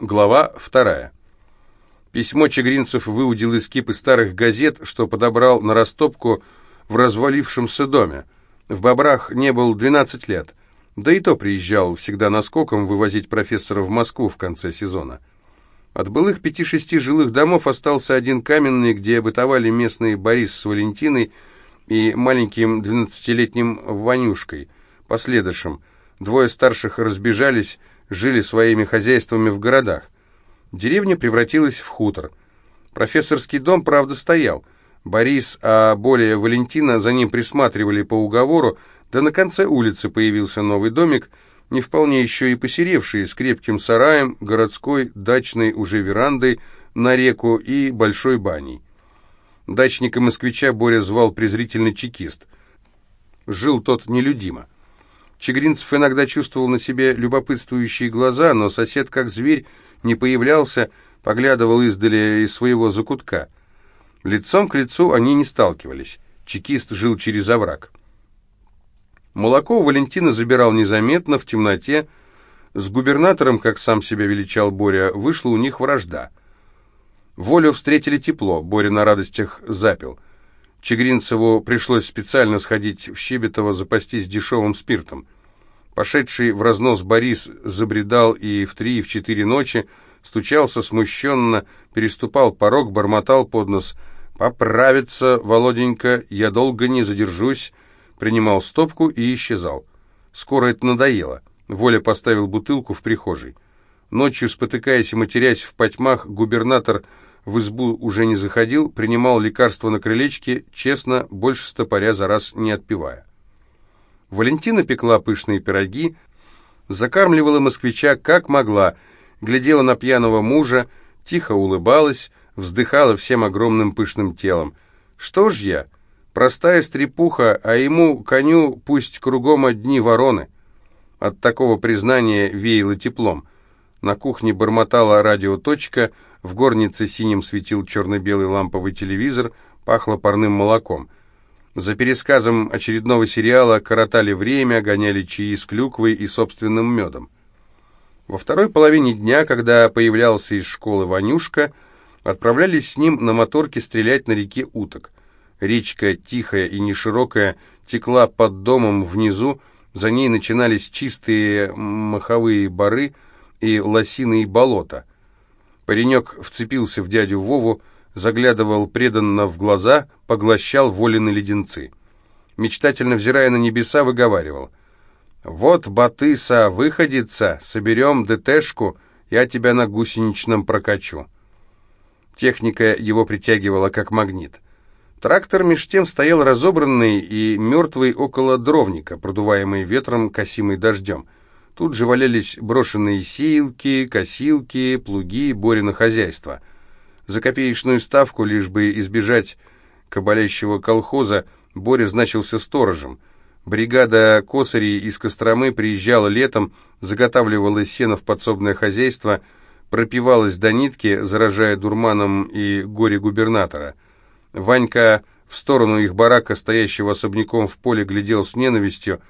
Глава вторая. Письмо Чегринцев выудил из кипы старых газет, что подобрал на растопку в развалившемся доме. В Бобрах не был 12 лет. Да и то приезжал всегда наскоком вывозить профессора в Москву в конце сезона. От былых пяти-шести жилых домов остался один каменный, где бытовали местные Борис с Валентиной и маленьким двенадцатилетним Ванюшкой, последующим. Двое старших разбежались, жили своими хозяйствами в городах. Деревня превратилась в хутор. Профессорский дом, правда, стоял. Борис, а более Валентина за ним присматривали по уговору, да на конце улицы появился новый домик, не вполне еще и посеревший, с крепким сараем, городской, дачной уже верандой на реку и большой баней. Дачника-москвича Боря звал презрительный чекист. Жил тот нелюдимо. Чегринцев иногда чувствовал на себе любопытствующие глаза, но сосед, как зверь, не появлялся, поглядывал издали из своего закутка. Лицом к лицу они не сталкивались. Чекист жил через овраг. Молоко Валентина забирал незаметно, в темноте. С губернатором, как сам себя величал Боря, вышла у них вражда. Волю встретили тепло, Боря на радостях запил. Чегринцеву пришлось специально сходить в Щебетово запастись дешевым спиртом. Пошедший в разнос Борис забредал и в три, и в четыре ночи, стучался смущенно, переступал порог, бормотал под нос «Поправиться, Володенька, я долго не задержусь», принимал стопку и исчезал. Скоро это надоело. Воля поставил бутылку в прихожей. Ночью, спотыкаясь и матерясь в потьмах, губернатор в избу уже не заходил, принимал лекарства на крылечке, честно, больше стопоря за раз не отпивая. Валентина пекла пышные пироги, закармливала москвича как могла, глядела на пьяного мужа, тихо улыбалась, вздыхала всем огромным пышным телом. «Что ж я? Простая стрепуха, а ему, коню, пусть кругом одни вороны». От такого признания веяло теплом. На кухне бормотала радиоточка, в горнице синим светил черно-белый ламповый телевизор, пахло парным молоком. За пересказом очередного сериала коротали время, гоняли чаи с клюквой и собственным медом. Во второй половине дня, когда появлялся из школы Ванюшка, отправлялись с ним на моторке стрелять на реке уток. Речка, тихая и неширокая, текла под домом внизу, за ней начинались чистые маховые бары и лосиные болота. Паренек вцепился в дядю Вову, заглядывал преданно в глаза, поглощал волены леденцы. Мечтательно взирая на небеса, выговаривал. «Вот, Батыса, выходится, соберем ДТшку, я тебя на гусеничном прокачу». Техника его притягивала как магнит. Трактор меж тем стоял разобранный и мертвый около дровника, продуваемый ветром, косимый дождем. Тут же валялись брошенные сеялки, косилки, плуги, Борина хозяйства — за копеечную ставку, лишь бы избежать кабалящего колхоза, Боря значился сторожем. Бригада косарей из Костромы приезжала летом, заготавливала сено в подсобное хозяйство, пропивалась до нитки, заражая дурманом и горе губернатора. Ванька в сторону их барака, стоящего особняком в поле, глядел с ненавистью.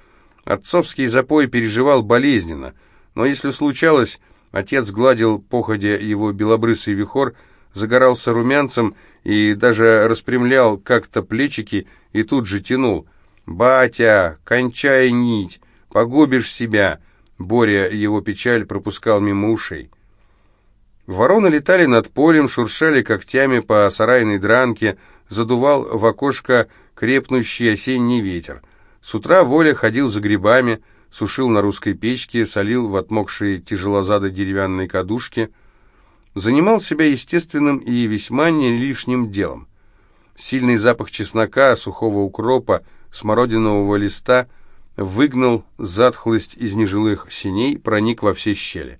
Отцовский запой переживал болезненно, но если случалось, отец гладил походя его белобрысый вихор, загорался румянцем и даже распрямлял как-то плечики и тут же тянул. «Батя, кончай нить, погубишь себя!» Боря его печаль пропускал мимо ушей. Вороны летали над полем, шуршали когтями по сарайной дранке, задувал в окошко крепнущий осенний ветер. С утра Воля ходил за грибами, сушил на русской печке, солил в отмокшие тяжелозадой деревянной кадушки — занимал себя естественным и весьма не лишним делом. Сильный запах чеснока, сухого укропа, смородинового листа выгнал затхлость из нежилых синей, проник во все щели.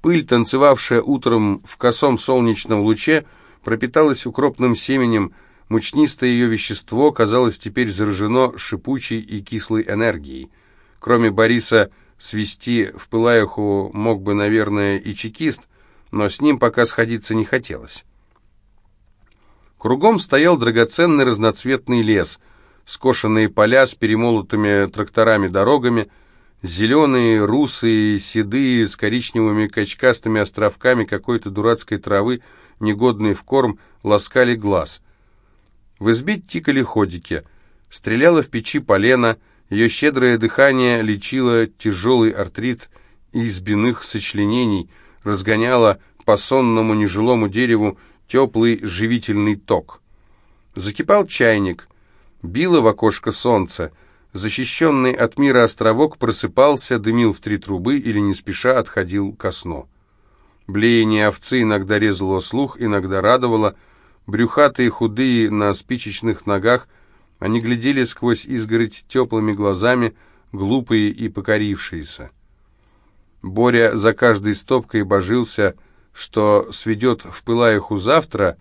Пыль, танцевавшая утром в косом солнечном луче, пропиталась укропным семенем, мучнистое ее вещество казалось теперь заражено шипучей и кислой энергией. Кроме Бориса, свести в пылаеху мог бы, наверное, и чекист, но с ним пока сходиться не хотелось. Кругом стоял драгоценный разноцветный лес, скошенные поля с перемолотыми тракторами дорогами, Зеленые, русые, седые, с коричневыми качкастыми островками какой-то дурацкой травы, негодные в корм, ласкали глаз. В избе тикали ходики. Стреляла в печи полено, ее щедрое дыхание лечило тяжелый артрит избиных сочленений, разгоняло по сонному нежилому дереву теплый живительный ток. Закипал чайник, било в окошко солнце, защищенный от мира островок просыпался, дымил в три трубы или не спеша отходил ко сну. Блеяние овцы иногда резало слух, иногда радовало. Брюхатые, худые, на спичечных ногах, они глядели сквозь изгородь теплыми глазами, глупые и покорившиеся. Боря за каждой стопкой божился, что сведет в пылаеху завтра,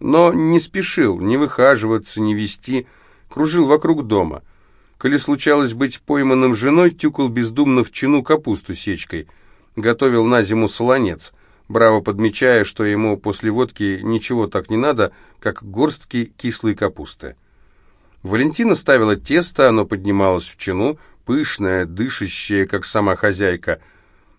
но не спешил ни выхаживаться, ни вести, кружил вокруг дома. Коли случалось быть пойманным женой, тюкал бездумно в чину капусту сечкой, готовил на зиму солонец, браво подмечая, что ему после водки ничего так не надо, как горстки кислой капусты. Валентина ставила тесто, оно поднималось в чину, пышное, дышащее, как сама хозяйка.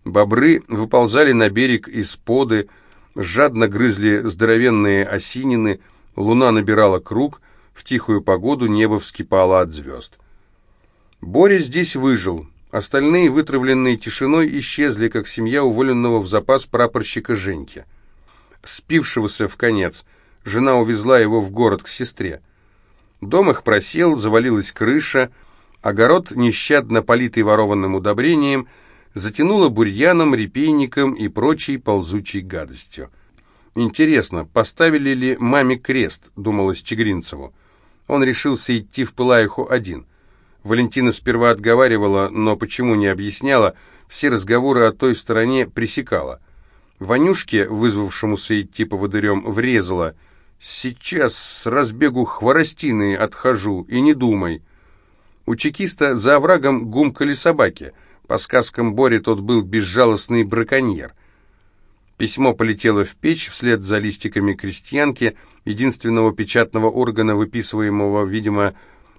Бобры выползали на берег из поды, жадно грызли здоровенные осинины, луна набирала круг, в тихую погоду небо вскипало от звезд. Боря здесь выжил, остальные, вытравленные тишиной, исчезли, как семья уволенного в запас прапорщика Женьки. Спившегося в конец, жена увезла его в город к сестре. Дом их просел, завалилась крыша, огород, нещадно политый ворованным удобрением, затянуло бурьяном, репейником и прочей ползучей гадостью. «Интересно, поставили ли маме крест?» — думалось Чегринцеву. Он решился идти в Пылаиху один. Валентина сперва отговаривала, но почему не объясняла, все разговоры о той стороне пресекала. Ванюшке, вызвавшемуся идти поводырем, врезала. «Сейчас с разбегу хворостины отхожу, и не думай». У чекиста за оврагом гумкали собаки — по сказкам Бори тот был безжалостный браконьер. Письмо полетело в печь вслед за листиками крестьянки, единственного печатного органа, выписываемого, видимо,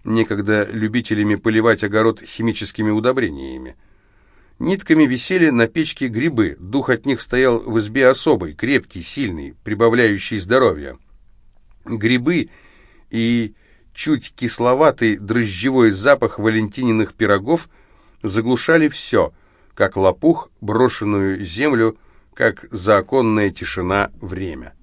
некогда любителями поливать огород химическими удобрениями. Нитками висели на печке грибы, дух от них стоял в избе особый, крепкий, сильный, прибавляющий здоровья. Грибы и чуть кисловатый дрожжевой запах валентининых пирогов – заглушали все, как лопух, брошенную землю, как законная тишина время.